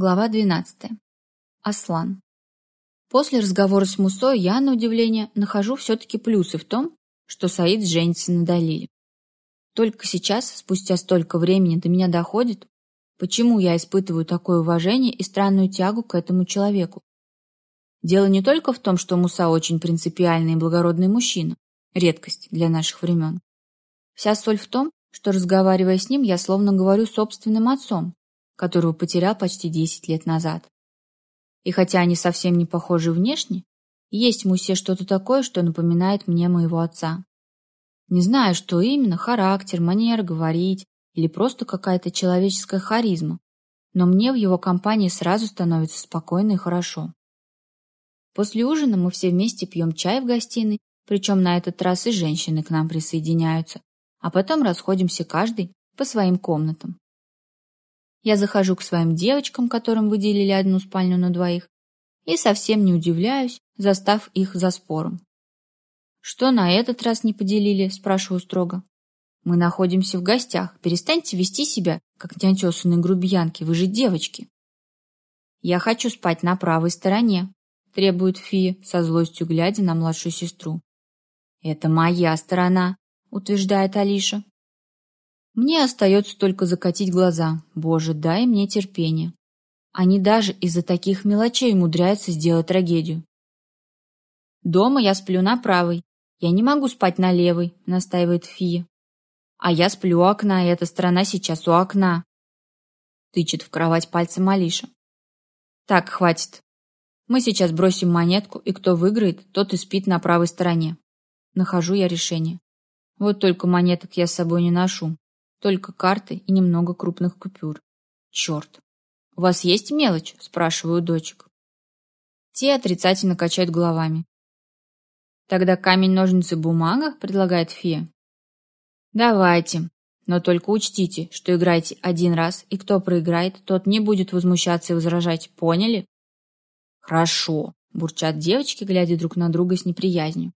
Глава 12. Аслан. После разговора с Мусой я, на удивление, нахожу все-таки плюсы в том, что Саид женится на Далиле. Только сейчас, спустя столько времени, до меня доходит, почему я испытываю такое уважение и странную тягу к этому человеку. Дело не только в том, что Муса очень принципиальный и благородный мужчина, редкость для наших времен. Вся соль в том, что, разговаривая с ним, я словно говорю собственным отцом, которого потерял почти 10 лет назад. И хотя они совсем не похожи внешне, есть в Мусе что-то такое, что напоминает мне моего отца. Не знаю, что именно, характер, манера говорить или просто какая-то человеческая харизма, но мне в его компании сразу становится спокойно и хорошо. После ужина мы все вместе пьем чай в гостиной, причем на этот раз и женщины к нам присоединяются, а потом расходимся каждый по своим комнатам. Я захожу к своим девочкам, которым выделили одну спальню на двоих, и совсем не удивляюсь, застав их за спором. «Что на этот раз не поделили?» – спрашиваю строго. «Мы находимся в гостях. Перестаньте вести себя, как неотесанные грубиянки. Вы же девочки». «Я хочу спать на правой стороне», – требует Фия, со злостью глядя на младшую сестру. «Это моя сторона», – утверждает Алиша. Мне остается только закатить глаза. Боже, дай мне терпение. Они даже из-за таких мелочей умудряются сделать трагедию. Дома я сплю на правой. Я не могу спать на левой, настаивает Фия. А я сплю у окна, и эта сторона сейчас у окна. Тычет в кровать пальцем Алиша. Так, хватит. Мы сейчас бросим монетку, и кто выиграет, тот и спит на правой стороне. Нахожу я решение. Вот только монеток я с собой не ношу. Только карты и немного крупных купюр. Черт. «У вас есть мелочь?» – спрашиваю дочек. Те отрицательно качают головами. «Тогда камень, ножницы, бумага?» – предлагает фея. «Давайте. Но только учтите, что играете один раз, и кто проиграет, тот не будет возмущаться и возражать. Поняли?» «Хорошо», – бурчат девочки, глядя друг на друга с неприязнью.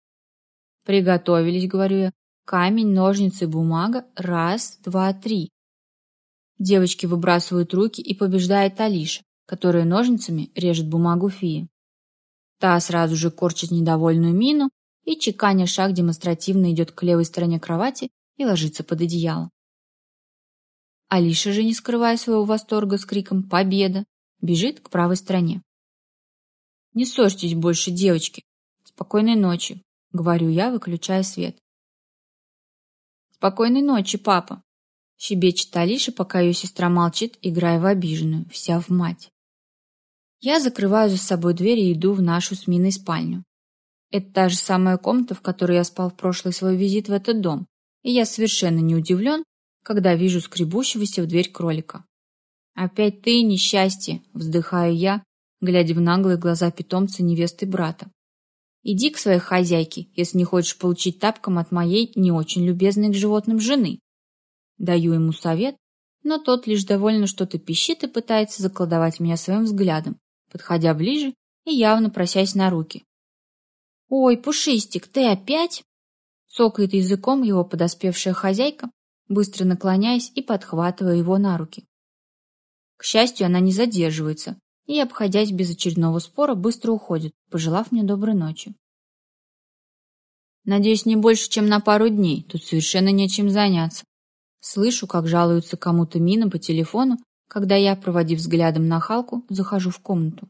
«Приготовились», — говорю я. Камень, ножницы, бумага. Раз, два, три. Девочки выбрасывают руки и побеждает Алиша, которая ножницами режет бумагу фии. Та сразу же корчит недовольную мину и, чеканя шаг, демонстративно идет к левой стороне кровати и ложится под одеяло. Алиша же, не скрывая своего восторга с криком «Победа!», бежит к правой стороне. «Не ссорьтесь больше, девочки. Спокойной ночи», — говорю я, выключая свет. «Спокойной ночи, папа!» Щебечет Алиша, пока ее сестра молчит, играя в обиженную, вся в мать. Я закрываю за собой дверь и иду в нашу с Миной спальню. Это та же самая комната, в которой я спал в прошлый свой визит в этот дом, и я совершенно не удивлен, когда вижу скребущегося в дверь кролика. «Опять ты, несчастье!» — вздыхаю я, глядя в наглые глаза питомца невесты брата. Иди к своей хозяйке, если не хочешь получить тапком от моей не очень любезной к животным жены. Даю ему совет, но тот лишь довольно что-то пищит и пытается заколдовать меня своим взглядом, подходя ближе и явно просясь на руки. «Ой, Пушистик, ты опять?» Цокает языком его подоспевшая хозяйка, быстро наклоняясь и подхватывая его на руки. К счастью, она не задерживается, и, обходясь без очередного спора, быстро уходит, пожелав мне доброй ночи. Надеюсь, не больше, чем на пару дней. Тут совершенно нечем заняться. Слышу, как жалуются кому-то Мина по телефону, когда я, проводив взглядом на Халку, захожу в комнату.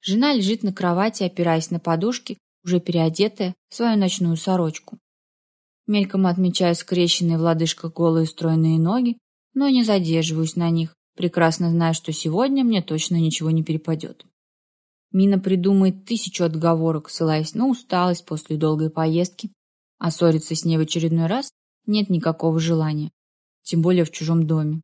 Жена лежит на кровати, опираясь на подушки, уже переодетая в свою ночную сорочку. Мельком отмечаю скрещенные в лодыжках голые стройные ноги, но не задерживаюсь на них, прекрасно зная, что сегодня мне точно ничего не перепадет. Мина придумает тысячу отговорок, ссылаясь на усталость после долгой поездки, а ссориться с ней в очередной раз нет никакого желания, тем более в чужом доме.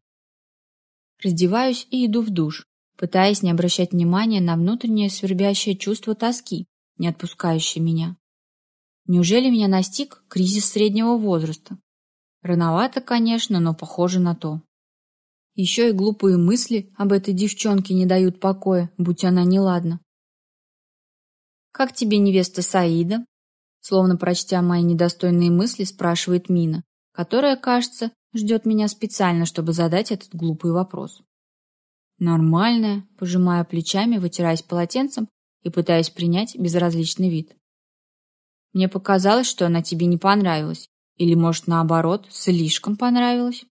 Раздеваюсь и иду в душ, пытаясь не обращать внимания на внутреннее свербящее чувство тоски, не отпускающее меня. Неужели меня настиг кризис среднего возраста? Рановато, конечно, но похоже на то. Еще и глупые мысли об этой девчонке не дают покоя, будь она неладна. «Как тебе невеста Саида?» Словно прочтя мои недостойные мысли, спрашивает Мина, которая, кажется, ждет меня специально, чтобы задать этот глупый вопрос. Нормальная, пожимая плечами, вытираясь полотенцем и пытаясь принять безразличный вид. Мне показалось, что она тебе не понравилась. Или, может, наоборот, слишком понравилась?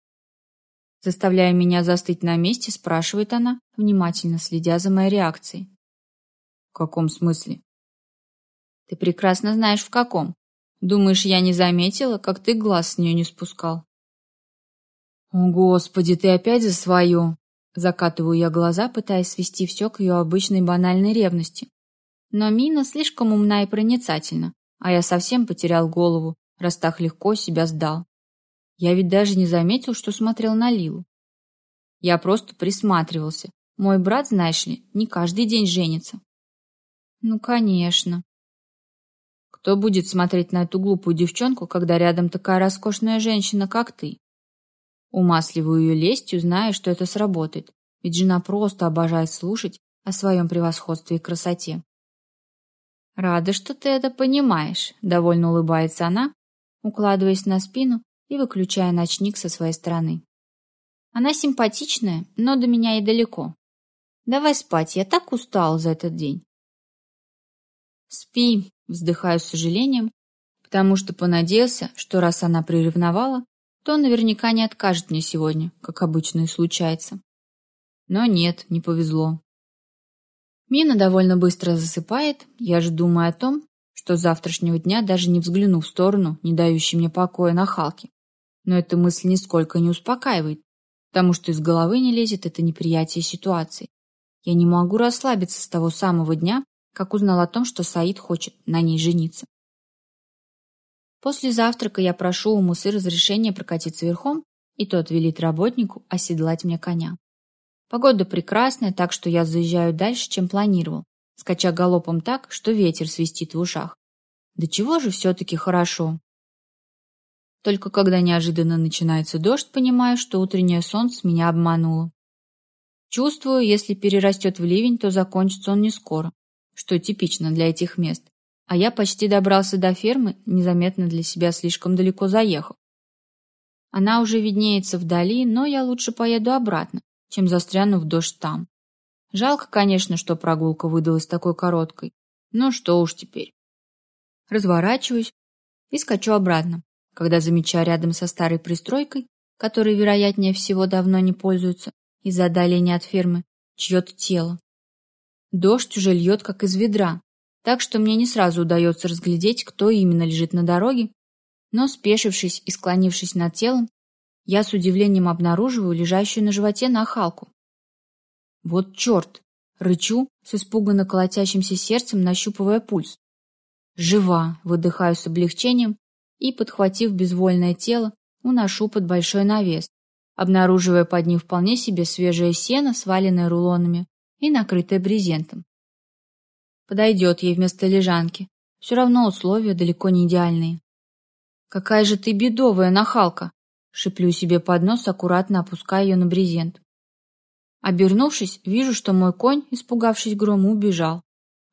Заставляя меня застыть на месте, спрашивает она, внимательно следя за моей реакцией. В каком смысле? Ты прекрасно знаешь, в каком. Думаешь, я не заметила, как ты глаз с нее не спускал? О, Господи, ты опять за свое. Закатываю я глаза, пытаясь свести все к ее обычной банальной ревности. Но Мина слишком умна и проницательна, а я совсем потерял голову, раз так легко себя сдал. Я ведь даже не заметил, что смотрел на Лилу. Я просто присматривался. Мой брат, знаешь ли, не каждый день женится. Ну, конечно. Кто будет смотреть на эту глупую девчонку, когда рядом такая роскошная женщина, как ты? Умасливаю ее лестью, зная, что это сработает, ведь жена просто обожает слушать о своем превосходстве и красоте. «Рада, что ты это понимаешь», — довольно улыбается она, укладываясь на спину и выключая ночник со своей стороны. Она симпатичная, но до меня и далеко. Давай спать, я так устал за этот день. Спи, вздыхаю с сожалением, потому что понадеялся, что раз она приревновала, то наверняка не откажет мне сегодня, как обычно и случается. Но нет, не повезло. Мина довольно быстро засыпает, я же думаю о том, что завтрашнего дня даже не взгляну в сторону, не дающей мне покоя на Халке но эта мысль нисколько не успокаивает, потому что из головы не лезет это неприятие ситуации. Я не могу расслабиться с того самого дня, как узнал о том, что Саид хочет на ней жениться. После завтрака я прошу у Мусы разрешения прокатиться верхом, и тот велит работнику оседлать мне коня. Погода прекрасная, так что я заезжаю дальше, чем планировал, скача галопом так, что ветер свистит в ушах. Да чего же все-таки хорошо. Только когда неожиданно начинается дождь, понимаю, что утреннее солнце меня обмануло. Чувствую, если перерастет в ливень, то закончится он не скоро, что типично для этих мест. А я почти добрался до фермы, незаметно для себя слишком далеко заехал. Она уже виднеется вдали, но я лучше поеду обратно, чем застряну в дождь там. Жалко, конечно, что прогулка выдалась такой короткой. Но что уж теперь. Разворачиваюсь и скачу обратно когда замечаю рядом со старой пристройкой, которой, вероятнее всего, давно не пользуются из-за отдаления от фермы, чье-то тело. Дождь уже льет, как из ведра, так что мне не сразу удается разглядеть, кто именно лежит на дороге, но, спешившись и склонившись над телом, я с удивлением обнаруживаю лежащую на животе нахалку. Вот черт! Рычу, с испуганно колотящимся сердцем, нащупывая пульс. Жива, выдыхаю с облегчением и, подхватив безвольное тело, уношу под большой навес, обнаруживая под ним вполне себе свежее сено, сваленное рулонами и накрытое брезентом. Подойдет ей вместо лежанки. Все равно условия далеко не идеальные. «Какая же ты бедовая нахалка!» Шиплю себе под нос, аккуратно опуская ее на брезент. Обернувшись, вижу, что мой конь, испугавшись грома, убежал,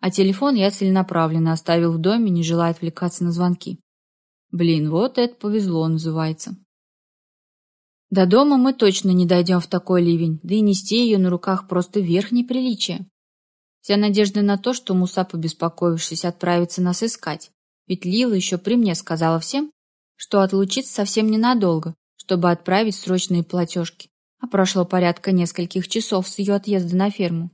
а телефон я целенаправленно оставил в доме, не желая отвлекаться на звонки. Блин, вот это повезло называется. До дома мы точно не дойдем в такой ливень, да и нести ее на руках просто верх неприличия. Вся надежда на то, что Муса, побеспокоившись, отправится нас искать. Ведь Лила еще при мне сказала всем, что отлучится совсем ненадолго, чтобы отправить срочные платежки, а прошло порядка нескольких часов с ее отъезда на ферму.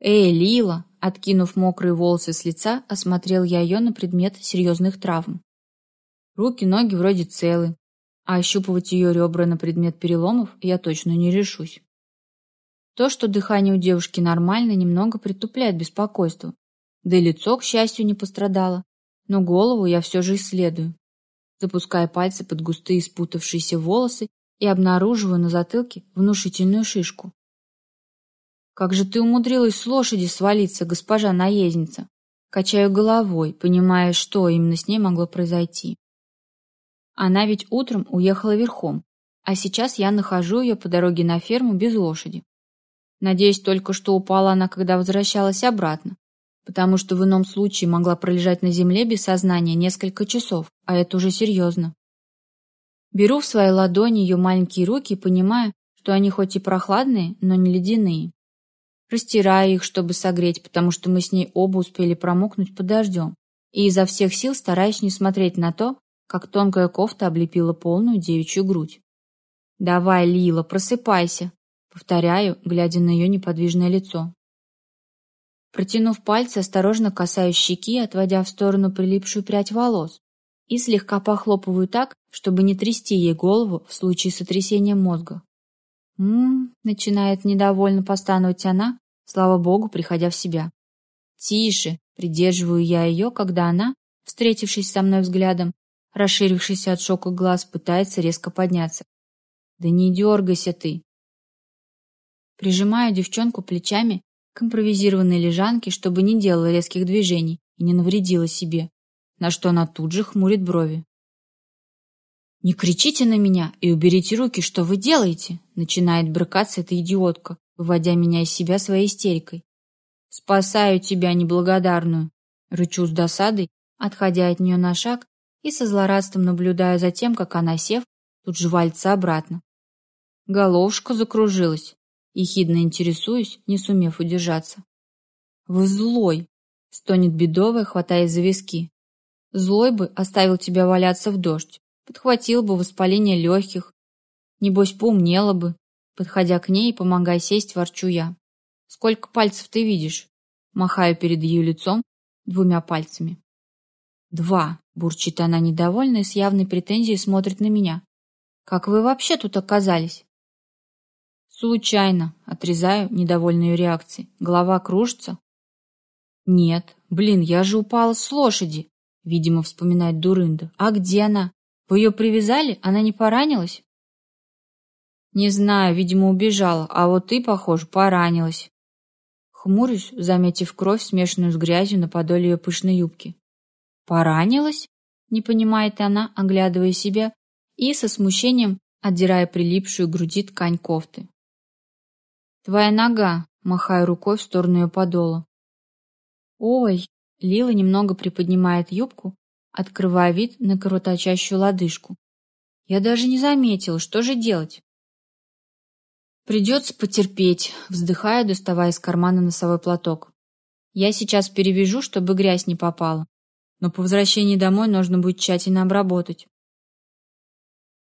«Эй, Лила!» Откинув мокрые волосы с лица, осмотрел я ее на предмет серьезных травм. Руки, ноги вроде целы, а ощупывать ее ребра на предмет переломов я точно не решусь. То, что дыхание у девушки нормально, немного притупляет беспокойство. Да и лицо, к счастью, не пострадало. Но голову я все же исследую. Запуская пальцы под густые спутавшиеся волосы и обнаруживаю на затылке внушительную шишку. «Как же ты умудрилась с лошади свалиться, госпожа наездница?» Качаю головой, понимая, что именно с ней могло произойти. Она ведь утром уехала верхом, а сейчас я нахожу ее по дороге на ферму без лошади. Надеюсь только, что упала она, когда возвращалась обратно, потому что в ином случае могла пролежать на земле без сознания несколько часов, а это уже серьезно. Беру в свои ладони ее маленькие руки и понимаю, что они хоть и прохладные, но не ледяные. Растираю их, чтобы согреть, потому что мы с ней оба успели промокнуть под дождем, и изо всех сил стараюсь не смотреть на то, как тонкая кофта облепила полную девичью грудь. «Давай, Лила, просыпайся!» Повторяю, глядя на ее неподвижное лицо. Протянув пальцы, осторожно касаюсь щеки, отводя в сторону прилипшую прядь волос, и слегка похлопываю так, чтобы не трясти ей голову в случае сотрясения мозга. «М-м-м», начинает недовольно постановать она, слава богу, приходя в себя. «Тише!» — придерживаю я ее, когда она, встретившись со мной взглядом, расширившийся от шока глаз, пытается резко подняться. «Да не дергайся ты!» Прижимаю девчонку плечами к импровизированной лежанке, чтобы не делала резких движений и не навредила себе, на что она тут же хмурит брови. «Не кричите на меня и уберите руки, что вы делаете!» начинает брыкаться эта идиотка, выводя меня из себя своей истерикой. «Спасаю тебя, неблагодарную!» рычу с досадой, отходя от нее на шаг и со злорадством наблюдаю за тем, как она, сев, тут же валится обратно. Головушка закружилась. Ехидно интересуюсь, не сумев удержаться. «Вы злой!» — стонет бедовая, хватая за виски. «Злой бы оставил тебя валяться в дождь, подхватил бы воспаление легких. Небось, поумнела бы». Подходя к ней и помогая сесть, ворчу я. «Сколько пальцев ты видишь?» Махаю перед ее лицом двумя пальцами. «Два», — бурчит она недовольно и с явной претензией смотрит на меня. «Как вы вообще тут оказались?» «Случайно», — отрезаю недовольной ее реакцией. «Голова кружится?» «Нет, блин, я же упала с лошади», — видимо, вспоминает Дурында. «А где она? Вы ее привязали? Она не поранилась?» «Не знаю, видимо, убежала, а вот ты, похоже, поранилась». Хмурюсь, заметив кровь, смешанную с грязью на подоле ее пышной юбки. «Поранилась?» — не понимает она, оглядывая себя и со смущением отдирая прилипшую к груди ткань кофты. «Твоя нога!» — махая рукой в сторону ее подола. «Ой!» — Лила немного приподнимает юбку, открывая вид на кровоточащую лодыжку. «Я даже не заметила, что же делать?» «Придется потерпеть», — вздыхая, доставая из кармана носовой платок. «Я сейчас перевяжу, чтобы грязь не попала, но по возвращении домой нужно будет тщательно обработать».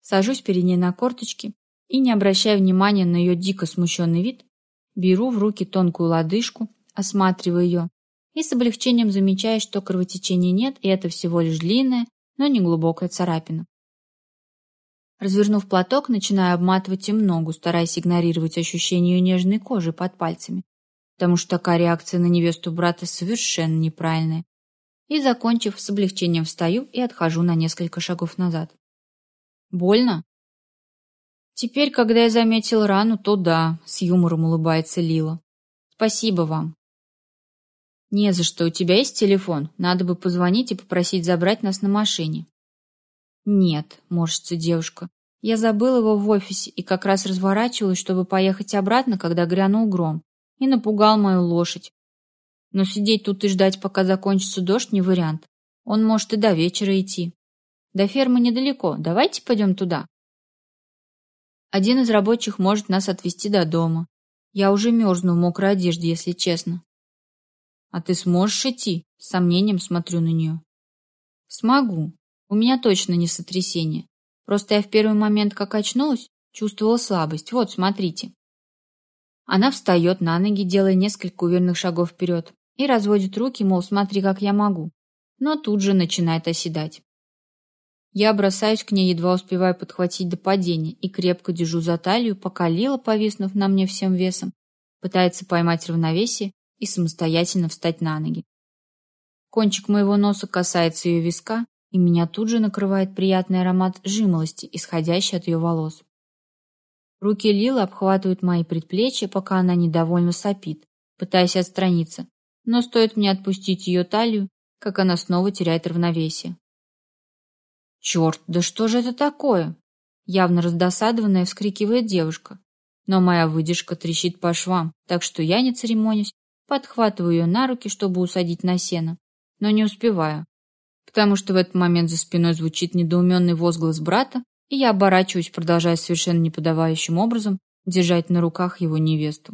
Сажусь перед ней на корточки и, не обращая внимания на ее дико смущенный вид, Беру в руки тонкую лодыжку, осматриваю ее и с облегчением замечаю, что кровотечения нет, и это всего лишь длинная, но не глубокая царапина. Развернув платок, начинаю обматывать им ногу, стараясь игнорировать ощущение ее нежной кожи под пальцами, потому что такая реакция на невесту брата совершенно неправильная. И, закончив, с облегчением встаю и отхожу на несколько шагов назад. «Больно?» Теперь, когда я заметил рану, то да, с юмором улыбается Лила. Спасибо вам. Не за что, у тебя есть телефон? Надо бы позвонить и попросить забрать нас на машине. Нет, морщится девушка. Я забыл его в офисе и как раз разворачивалась, чтобы поехать обратно, когда грянул гром, и напугал мою лошадь. Но сидеть тут и ждать, пока закончится дождь, не вариант. Он может и до вечера идти. До фермы недалеко, давайте пойдем туда. Один из рабочих может нас отвезти до дома. Я уже мерзну в мокрой одежде, если честно. А ты сможешь идти? С сомнением смотрю на нее. Смогу. У меня точно не сотрясение. Просто я в первый момент, как очнулась, чувствовала слабость. Вот, смотрите. Она встает на ноги, делая несколько уверенных шагов вперед, и разводит руки, мол, смотри, как я могу. Но тут же начинает оседать. Я бросаюсь к ней, едва успеваю подхватить до падения, и крепко держу за талию, пока Лила, повиснув на мне всем весом, пытается поймать равновесие и самостоятельно встать на ноги. Кончик моего носа касается ее виска, и меня тут же накрывает приятный аромат жимолости, исходящий от ее волос. Руки Лилы обхватывают мои предплечья, пока она недовольно сопит, пытаясь отстраниться, но стоит мне отпустить ее талию, как она снова теряет равновесие. «Черт, да что же это такое?» Явно раздосадованная вскрикивает девушка. Но моя выдержка трещит по швам, так что я не церемонюсь, подхватываю ее на руки, чтобы усадить на сено, но не успеваю, потому что в этот момент за спиной звучит недоуменный возглас брата, и я оборачиваюсь, продолжая совершенно неподавающим образом держать на руках его невесту.